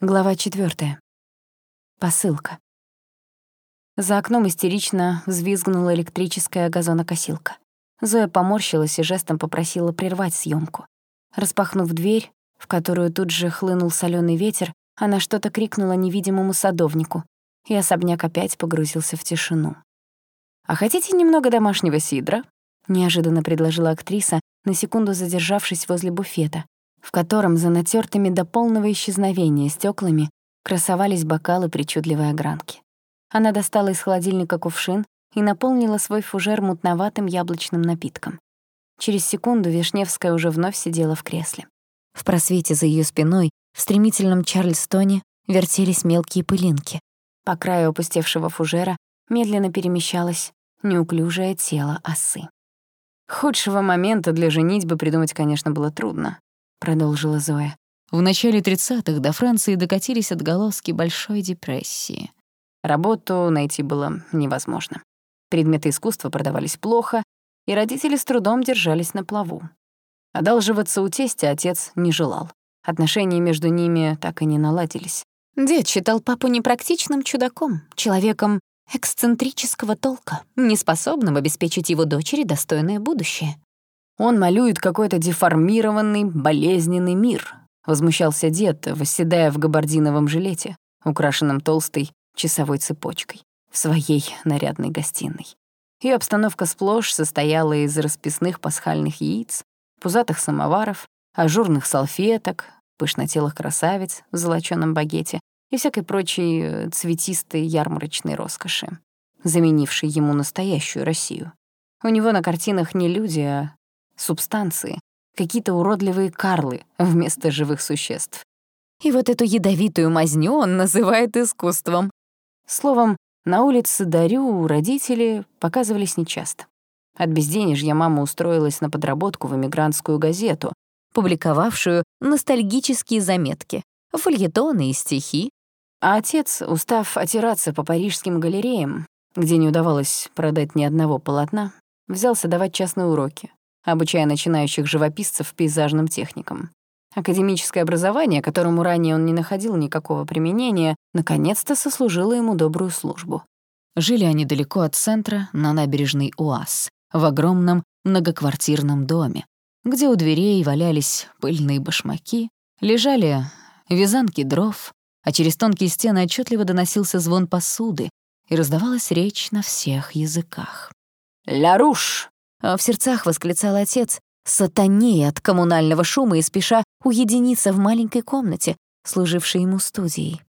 Глава четвертая. Посылка. За окном истерично взвизгнула электрическая газонокосилка. Зоя поморщилась и жестом попросила прервать съемку. Распахнув дверь, в которую тут же хлынул соленый ветер, она что-то крикнула невидимому садовнику, и особняк опять погрузился в тишину. «А хотите немного домашнего сидра?» — неожиданно предложила актриса, на секунду задержавшись возле буфета, в котором за натертыми до полного исчезновения стеклами красовались бокалы причудливой огранки. Она достала из холодильника кувшин и наполнила свой фужер мутноватым яблочным напитком. Через секунду Вишневская уже вновь сидела в кресле. В просвете за ее спиной, в стремительном Чарльстоне, вертелись мелкие пылинки. По краю опустевшего фужера медленно перемещалось неуклюжее тело осы. Худшего момента для женитьбы придумать, конечно, было трудно. — продолжила Зоя. В начале 30-х до Франции докатились отголоски Большой депрессии. Работу найти было невозможно. Предметы искусства продавались плохо, и родители с трудом держались на плаву. Одалживаться у тестя отец не желал. Отношения между ними так и не наладились. Дед считал папу непрактичным чудаком, человеком эксцентрического толка, неспособным обеспечить его дочери достойное будущее. Он малюет какой-то деформированный, болезненный мир», — возмущался дед, восседая в габардиновом жилете, украшенном толстой часовой цепочкой, в своей нарядной гостиной. Ее обстановка сплошь состояла из расписных пасхальных яиц, пузатых самоваров, ажурных салфеток, пышнотелых красавиц в золочёном багете и всякой прочей э, цветистой ярмарочной роскоши, заменившей ему настоящую Россию. У него на картинах не люди, а субстанции, какие-то уродливые карлы вместо живых существ. И вот эту ядовитую мазню он называет искусством. Словом, на улице Дарю родители показывались нечасто. От безденежья мама устроилась на подработку в эмигрантскую газету, публиковавшую ностальгические заметки, фольетоны и стихи. А отец, устав отираться по парижским галереям, где не удавалось продать ни одного полотна, взялся давать частные уроки, обучая начинающих живописцев пейзажным техникам. Академическое образование, которому ранее он не находил никакого применения, наконец-то сослужило ему добрую службу. Жили они далеко от центра, на набережной УАЗ, в огромном многоквартирном доме, где у дверей валялись пыльные башмаки, лежали вязанки дров, а через тонкие стены отчетливо доносился звон посуды и раздавалась речь на всех языках. «Ля руш!» А в сердцах восклицал отец, сатанея от коммунального шума и спеша уединиться в маленькой комнате, служившей ему студией.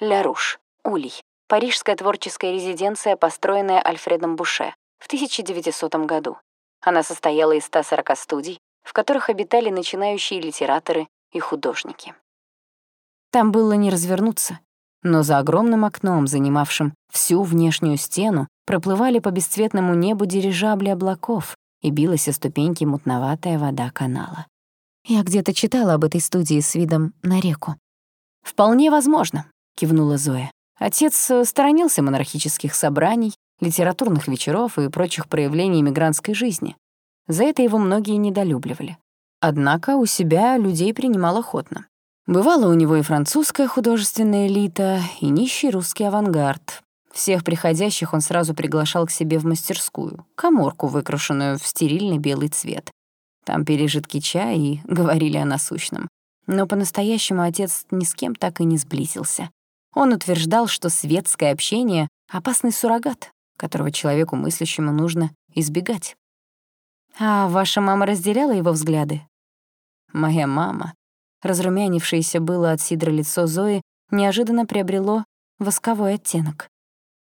Ля-Руш, Улей. Парижская творческая резиденция, построенная Альфредом Буше в 1900 году. Она состояла из 140 студий, в которых обитали начинающие литераторы и художники. Там было не развернуться, но за огромным окном, занимавшим всю внешнюю стену, проплывали по бесцветному небу дирижабли облаков, и билась о ступеньки мутноватая вода канала. Я где-то читала об этой студии с видом на реку. «Вполне возможно», — кивнула Зоя. Отец э, сторонился монархических собраний, литературных вечеров и прочих проявлений мигрантской жизни. За это его многие недолюбливали. Однако у себя людей принимал охотно. Бывало у него и французская художественная элита, и нищий русский авангард. Всех приходящих он сразу приглашал к себе в мастерскую, коморку, выкрашенную в стерильный белый цвет. Там пили жидкий чай и говорили о насущном. Но по-настоящему отец ни с кем так и не сблизился. Он утверждал, что светское общение — опасный суррогат, которого человеку мыслящему нужно избегать. «А ваша мама разделяла его взгляды?» «Моя мама», Разрумянившееся было от сидра лицо Зои неожиданно приобрело восковой оттенок.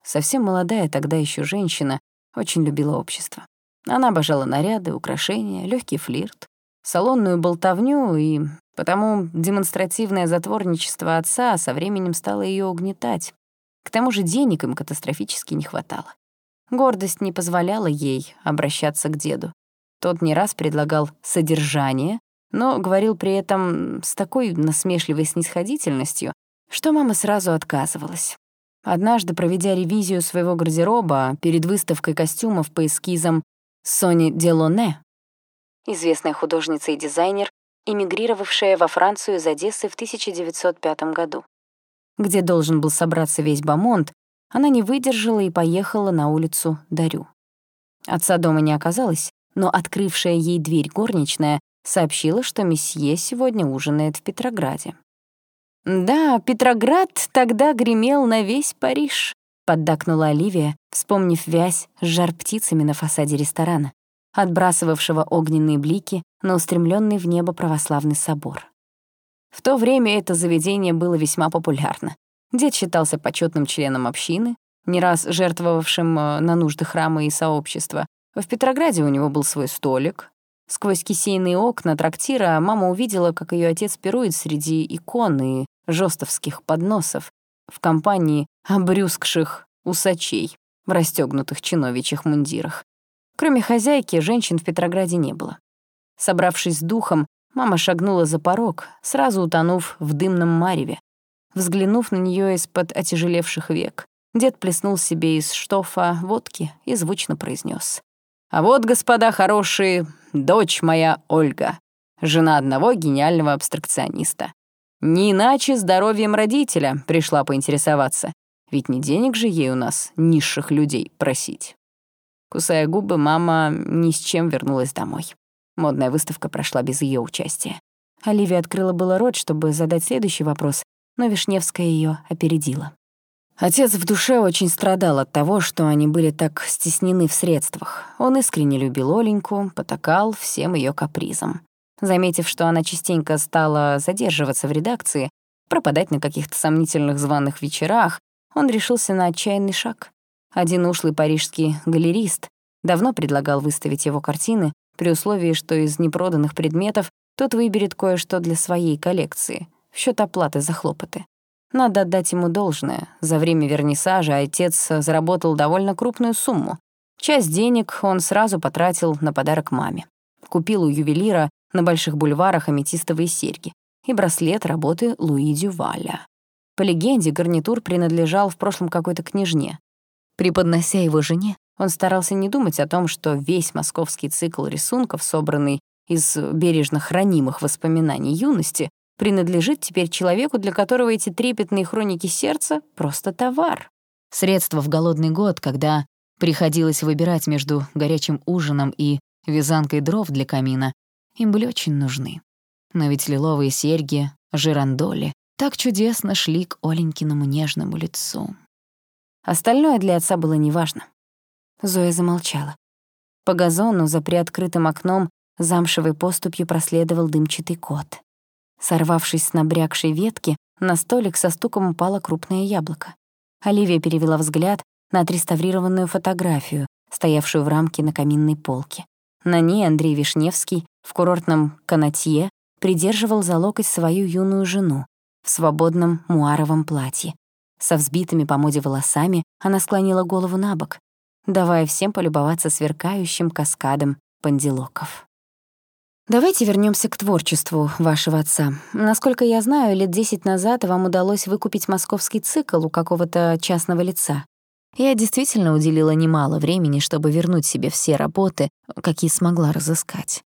Совсем молодая тогда еще женщина очень любила общество. Она обожала наряды, украшения, легкий флирт, салонную болтовню, и потому демонстративное затворничество отца со временем стало ее угнетать. К тому же денег им катастрофически не хватало. Гордость не позволяла ей обращаться к деду. Тот не раз предлагал содержание, но говорил при этом с такой насмешливой снисходительностью, что мама сразу отказывалась. Однажды, проведя ревизию своего гардероба перед выставкой костюмов по эскизам Сони Делоне, известная художница и дизайнер, эмигрировавшая во Францию из Одессы в 1905 году. Где должен был собраться весь Бамонт, она не выдержала и поехала на улицу Дарю. Отца дома не оказалось, но открывшая ей дверь горничная сообщила, что месье сегодня ужинает в Петрограде. «Да, Петроград тогда гремел на весь Париж», — поддакнула Оливия, вспомнив вязь с жар-птицами на фасаде ресторана, отбрасывавшего огненные блики на устремленный в небо православный собор. В то время это заведение было весьма популярно. Дед считался почетным членом общины, не раз жертвовавшим э, на нужды храма и сообщества. В Петрограде у него был свой столик. Сквозь кисейные окна трактира мама увидела, как ее отец пирует среди икон и жестовских подносов в компании обрюзгших усачей в расстегнутых чиновичьих мундирах. Кроме хозяйки, женщин в Петрограде не было. Собравшись с духом, мама шагнула за порог, сразу утонув в дымном мареве. Взглянув на нее из-под отяжелевших век, дед плеснул себе из штофа водки и звучно произнес: «А вот, господа хорошие, дочь моя Ольга, жена одного гениального абстракциониста. Не иначе здоровьем родителя пришла поинтересоваться, ведь не денег же ей у нас, низших людей, просить». Кусая губы, мама ни с чем вернулась домой. Модная выставка прошла без ее участия. Оливия открыла было рот, чтобы задать следующий вопрос, но Вишневская ее опередила. Отец в душе очень страдал от того, что они были так стеснены в средствах. Он искренне любил Оленьку, потакал всем ее капризам. Заметив, что она частенько стала задерживаться в редакции, пропадать на каких-то сомнительных званых вечерах, он решился на отчаянный шаг. Один ушлый парижский галерист давно предлагал выставить его картины при условии, что из непроданных предметов тот выберет кое-что для своей коллекции — в счет оплаты за хлопоты. Надо отдать ему должное. За время вернисажа отец заработал довольно крупную сумму. Часть денег он сразу потратил на подарок маме. Купил у ювелира на больших бульварах аметистовые серьги и браслет работы Луи Дюваля. По легенде, гарнитур принадлежал в прошлом какой-то княжне. Преподнося его жене, он старался не думать о том, что весь московский цикл рисунков, собранный из бережно хранимых воспоминаний юности, принадлежит теперь человеку, для которого эти трепетные хроники сердца — просто товар. Средства в голодный год, когда приходилось выбирать между горячим ужином и вязанкой дров для камина, им были очень нужны. Но ведь лиловые серьги, жирандоли так чудесно шли к Оленькиному нежному лицу. Остальное для отца было неважно. Зоя замолчала. По газону за приоткрытым окном замшевой поступью проследовал дымчатый кот. Сорвавшись с набрякшей ветки, на столик со стуком упало крупное яблоко. Оливия перевела взгляд на отреставрированную фотографию, стоявшую в рамке на каминной полке. На ней Андрей Вишневский в курортном канатье придерживал за локоть свою юную жену в свободном муаровом платье. Со взбитыми по моде волосами она склонила голову на бок, давая всем полюбоваться сверкающим каскадом пандилоков. Давайте вернемся к творчеству вашего отца. Насколько я знаю, лет десять назад вам удалось выкупить московский цикл у какого-то частного лица. Я действительно уделила немало времени, чтобы вернуть себе все работы, какие смогла разыскать.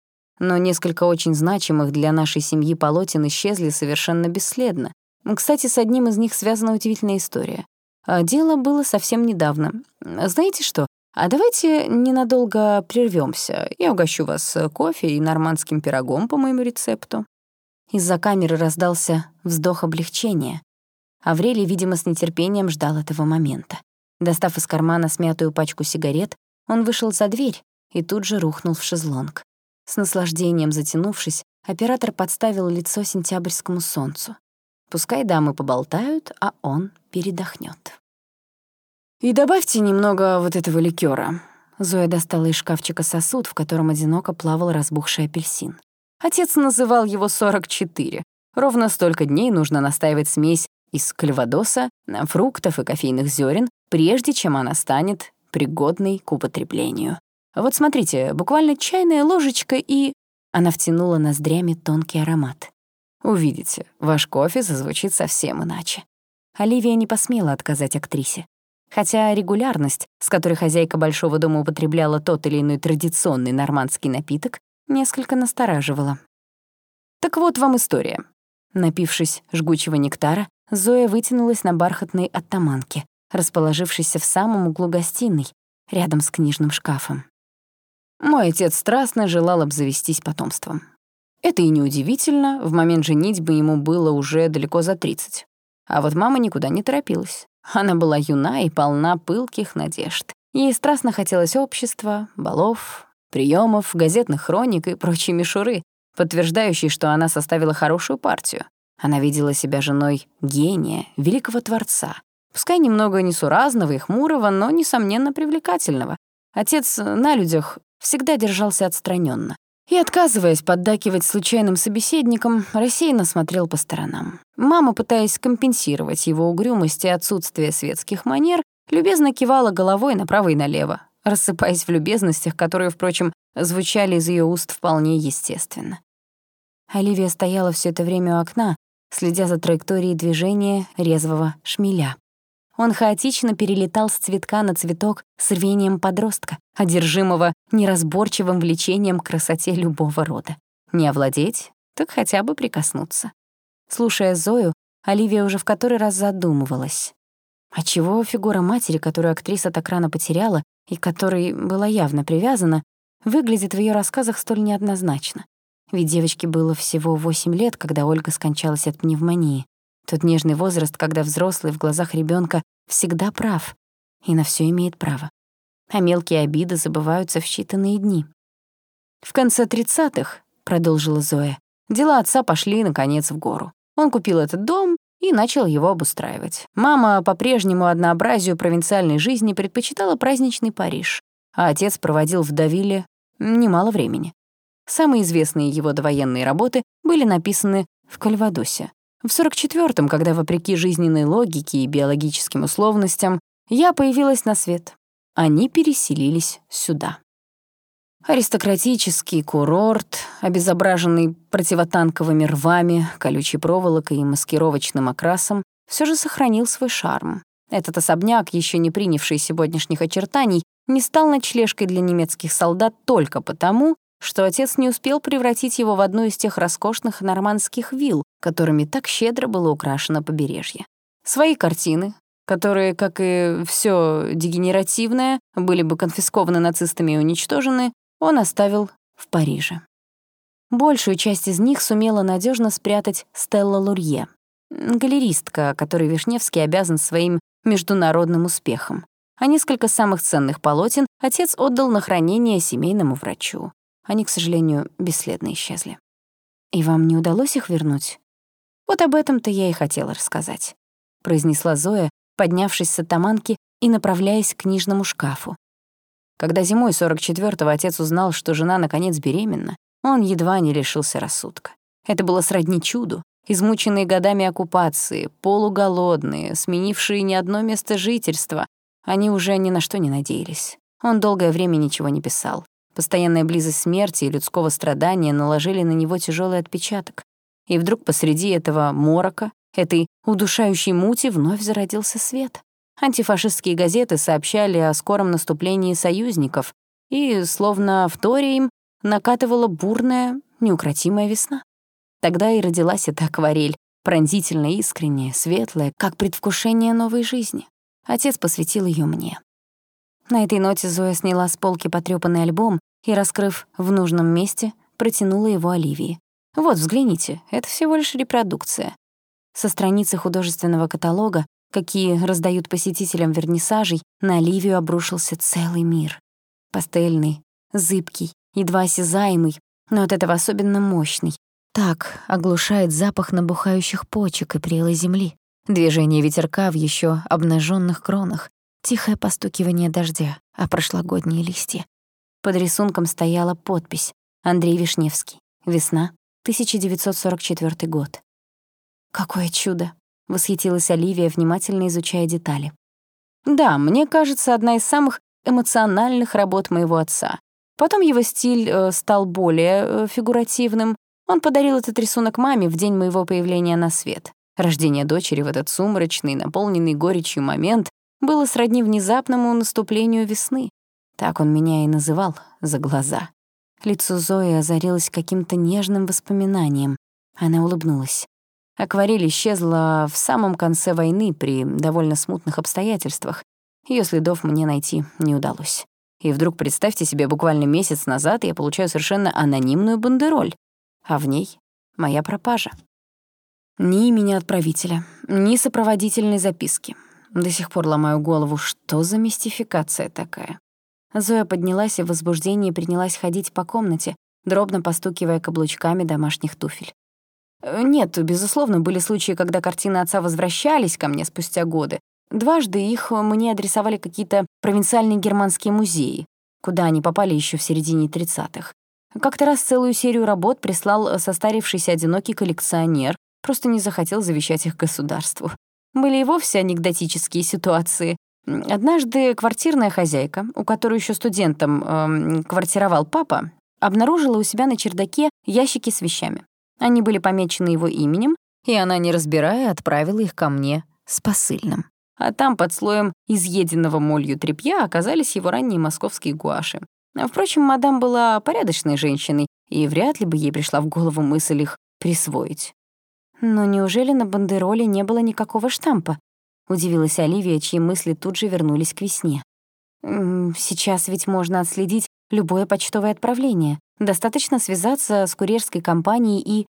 Но несколько очень значимых для нашей семьи полотен исчезли совершенно бесследно. Кстати, с одним из них связана удивительная история. А дело было совсем недавно. Знаете что? А давайте ненадолго прервемся. Я угощу вас кофе и нормандским пирогом по моему рецепту». Из-за камеры раздался вздох облегчения. Аврелий, видимо, с нетерпением ждал этого момента. Достав из кармана смятую пачку сигарет, он вышел за дверь и тут же рухнул в шезлонг. С наслаждением затянувшись, оператор подставил лицо сентябрьскому солнцу. Пускай дамы поболтают, а он передохнет. «И добавьте немного вот этого ликера. Зоя достала из шкафчика сосуд, в котором одиноко плавал разбухший апельсин. Отец называл его 44. Ровно столько дней нужно настаивать смесь из кальвадоса, фруктов и кофейных зерен, прежде чем она станет пригодной к употреблению. Вот смотрите, буквально чайная ложечка и... Она втянула ноздрями тонкий аромат. Увидите, ваш кофе зазвучит совсем иначе. Оливия не посмела отказать актрисе хотя регулярность, с которой хозяйка большого дома употребляла тот или иной традиционный нормандский напиток, несколько настораживала. Так вот вам история. Напившись жгучего нектара, Зоя вытянулась на бархатной оттаманке, расположившейся в самом углу гостиной, рядом с книжным шкафом. Мой отец страстно желал обзавестись потомством. Это и неудивительно, в момент женитьбы ему было уже далеко за 30. А вот мама никуда не торопилась. Она была юна и полна пылких надежд. Ей страстно хотелось общества, балов, приемов, газетных хроник и прочей мишуры, подтверждающей, что она составила хорошую партию. Она видела себя женой гения, великого творца, пускай немного несуразного и хмурого, но, несомненно, привлекательного. Отец на людях всегда держался отстраненно и, отказываясь поддакивать случайным собеседникам, рассеянно смотрел по сторонам. Мама, пытаясь компенсировать его угрюмость и отсутствие светских манер, любезно кивала головой направо и налево, рассыпаясь в любезностях, которые, впрочем, звучали из ее уст вполне естественно. Оливия стояла все это время у окна, следя за траекторией движения резвого шмеля. Он хаотично перелетал с цветка на цветок с рвением подростка, одержимого неразборчивым влечением к красоте любого рода. Не овладеть, так хотя бы прикоснуться. Слушая Зою, Оливия уже в который раз задумывалась. А чего фигура матери, которую актриса так рано потеряла и которой была явно привязана, выглядит в ее рассказах столь неоднозначно? Ведь девочке было всего 8 лет, когда Ольга скончалась от пневмонии. Тот нежный возраст, когда взрослый в глазах ребенка всегда прав и на все имеет право. А мелкие обиды забываются в считанные дни. «В конце тридцатых, продолжила Зоя, — «дела отца пошли, наконец, в гору. Он купил этот дом и начал его обустраивать. Мама по-прежнему однообразию провинциальной жизни предпочитала праздничный Париж, а отец проводил в Давиле немало времени. Самые известные его довоенные работы были написаны в Кальвадосе. В 44-м, когда, вопреки жизненной логике и биологическим условностям, я появилась на свет, они переселились сюда. Аристократический курорт, обезображенный противотанковыми рвами, колючей проволокой и маскировочным окрасом, все же сохранил свой шарм. Этот особняк, еще не принявший сегодняшних очертаний, не стал ночлежкой для немецких солдат только потому, что отец не успел превратить его в одну из тех роскошных нормандских вилл, которыми так щедро было украшено побережье. Свои картины, которые, как и все дегенеративное, были бы конфискованы нацистами и уничтожены, он оставил в Париже. Большую часть из них сумела надежно спрятать Стелла Лурье, галеристка, которой Вишневский обязан своим международным успехом. А несколько самых ценных полотен отец отдал на хранение семейному врачу. Они, к сожалению, бесследно исчезли. «И вам не удалось их вернуть?» «Вот об этом-то я и хотела рассказать», — произнесла Зоя, поднявшись с атаманки и направляясь к книжному шкафу. Когда зимой 44-го отец узнал, что жена наконец беременна, он едва не лишился рассудка. Это было сродни чуду. Измученные годами оккупации, полуголодные, сменившие не одно место жительства, они уже ни на что не надеялись. Он долгое время ничего не писал. Постоянная близость смерти и людского страдания наложили на него тяжелый отпечаток. И вдруг посреди этого морока, этой удушающей мути вновь зародился свет. Антифашистские газеты сообщали о скором наступлении союзников, и, словно вторя им, накатывала бурная, неукротимая весна. Тогда и родилась эта акварель, пронзительно искренняя, светлая, как предвкушение новой жизни. Отец посвятил ее мне. На этой ноте Зоя сняла с полки потрёпанный альбом и, раскрыв в нужном месте, протянула его Оливии. «Вот, взгляните, это всего лишь репродукция». Со страницы художественного каталога, какие раздают посетителям вернисажей, на Оливию обрушился целый мир. Пастельный, зыбкий, едва осязаемый, но от этого особенно мощный. Так оглушает запах набухающих почек и прелой земли. Движение ветерка в еще обнаженных кронах, Тихое постукивание дождя, а прошлогодние листья. Под рисунком стояла подпись «Андрей Вишневский. Весна, 1944 год». «Какое чудо!» — восхитилась Оливия, внимательно изучая детали. «Да, мне кажется, одна из самых эмоциональных работ моего отца. Потом его стиль э, стал более э, фигуративным. Он подарил этот рисунок маме в день моего появления на свет. Рождение дочери в этот сумрачный, наполненный горечью момент было сродни внезапному наступлению весны. Так он меня и называл за глаза. Лицо Зои озарилось каким-то нежным воспоминанием. Она улыбнулась. Акварель исчезла в самом конце войны при довольно смутных обстоятельствах. Ее следов мне найти не удалось. И вдруг, представьте себе, буквально месяц назад я получаю совершенно анонимную бандероль, а в ней моя пропажа. Ни имени отправителя, ни сопроводительной записки. До сих пор ломаю голову, что за мистификация такая. Зоя поднялась и в возбуждении принялась ходить по комнате, дробно постукивая каблучками домашних туфель. Э, нет, безусловно, были случаи, когда картины отца возвращались ко мне спустя годы. Дважды их мне адресовали какие-то провинциальные германские музеи, куда они попали еще в середине 30-х. Как-то раз целую серию работ прислал состарившийся одинокий коллекционер, просто не захотел завещать их государству. Были и вовсе анекдотические ситуации. Однажды квартирная хозяйка, у которой еще студентом эм, квартировал папа, обнаружила у себя на чердаке ящики с вещами. Они были помечены его именем, и она, не разбирая, отправила их ко мне с посыльным. А там под слоем изъеденного молью тряпья оказались его ранние московские гуаши. Впрочем, мадам была порядочной женщиной, и вряд ли бы ей пришла в голову мысль их присвоить. «Но неужели на бандероле не было никакого штампа?» — удивилась Оливия, чьи мысли тут же вернулись к весне. «Сейчас ведь можно отследить любое почтовое отправление. Достаточно связаться с курьерской компанией и...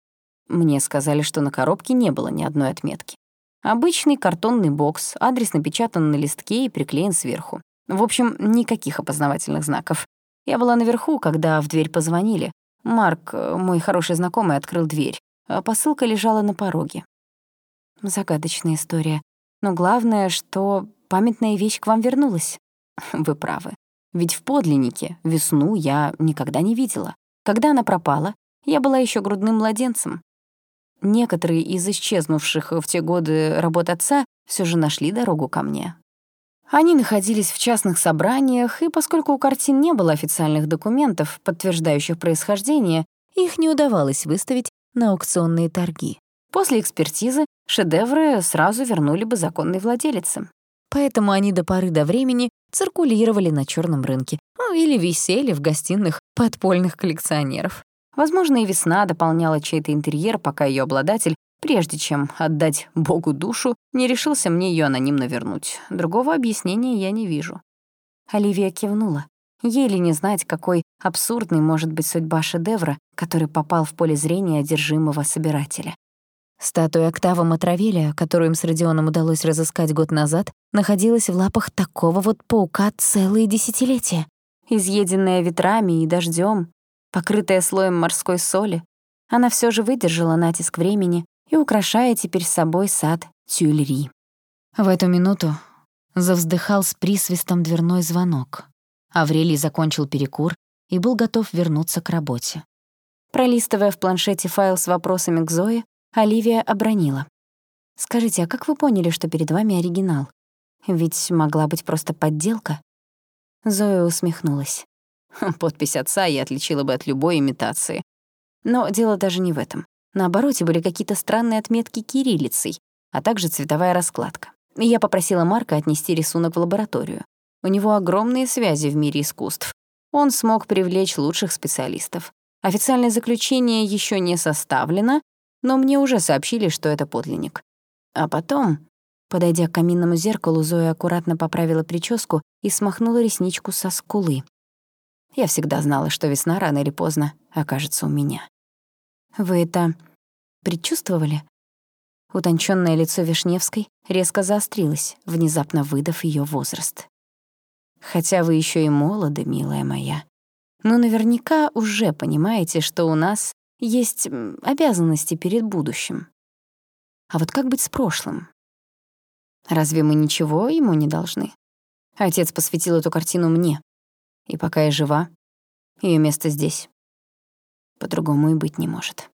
Мне сказали, что на коробке не было ни одной отметки. Обычный картонный бокс, адрес напечатан на листке и приклеен сверху. В общем, никаких опознавательных знаков. Я была наверху, когда в дверь позвонили. Марк, мой хороший знакомый, открыл дверь. А посылка лежала на пороге. Загадочная история. Но главное, что памятная вещь к вам вернулась. Вы правы. Ведь в подлиннике весну я никогда не видела. Когда она пропала, я была еще грудным младенцем. Некоторые из исчезнувших в те годы работ отца все же нашли дорогу ко мне. Они находились в частных собраниях, и поскольку у картин не было официальных документов, подтверждающих происхождение, их не удавалось выставить на аукционные торги. После экспертизы шедевры сразу вернули бы законной владелице. Поэтому они до поры до времени циркулировали на черном рынке ну, или висели в гостиных подпольных коллекционеров. Возможно, и весна дополняла чей-то интерьер, пока ее обладатель, прежде чем отдать Богу душу, не решился мне ее анонимно вернуть. Другого объяснения я не вижу. Оливия кивнула. Ей ли не знать, какой абсурдной может быть судьба шедевра, который попал в поле зрения одержимого собирателя. Статуя Октава Матравеля, которую им с Родионом удалось разыскать год назад, находилась в лапах такого вот паука целые десятилетия. Изъеденная ветрами и дождем, покрытая слоем морской соли, она все же выдержала натиск времени и украшая теперь собой сад Тюльри. В эту минуту завздыхал с присвистом дверной звонок. Аврелий закончил перекур и был готов вернуться к работе. Пролистывая в планшете файл с вопросами к Зое, Оливия обронила. «Скажите, а как вы поняли, что перед вами оригинал? Ведь могла быть просто подделка?» Зоя усмехнулась. Подпись отца я отличила бы от любой имитации. Но дело даже не в этом. На обороте были какие-то странные отметки кириллицей, а также цветовая раскладка. Я попросила Марка отнести рисунок в лабораторию. У него огромные связи в мире искусств. Он смог привлечь лучших специалистов. Официальное заключение еще не составлено, но мне уже сообщили, что это подлинник. А потом, подойдя к каминному зеркалу, Зоя аккуратно поправила прическу и смахнула ресничку со скулы. Я всегда знала, что весна рано или поздно окажется у меня. «Вы это предчувствовали?» Утонченное лицо Вишневской резко заострилось, внезапно выдав ее возраст. «Хотя вы еще и молоды, милая моя. Но наверняка уже понимаете, что у нас есть обязанности перед будущим. А вот как быть с прошлым? Разве мы ничего ему не должны? Отец посвятил эту картину мне. И пока я жива, ее место здесь. По-другому и быть не может.